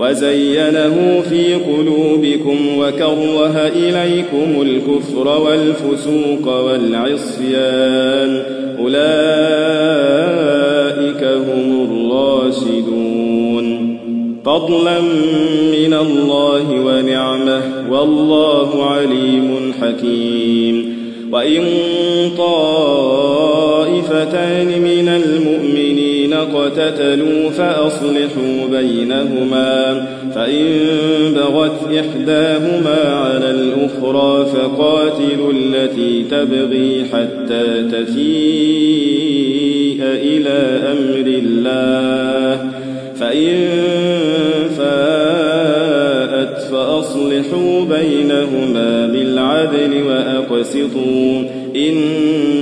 وزينه في قلوبكم وكره إليكم الكفر والفسوق والعصيان. أولئك هم الراشدون. فضلا من الله ونعمة والله عليم حكيم. وإن طائفتان من المؤمنين اقتتلوا فأصلحوا بينهما فإن بغت إحداهما على الأخرى فقاتلوا التي تبغي حتى تفيء إلى أمر الله. فإن فاءت فأصلحوا بينهما بالعدل وأقسطوا. إن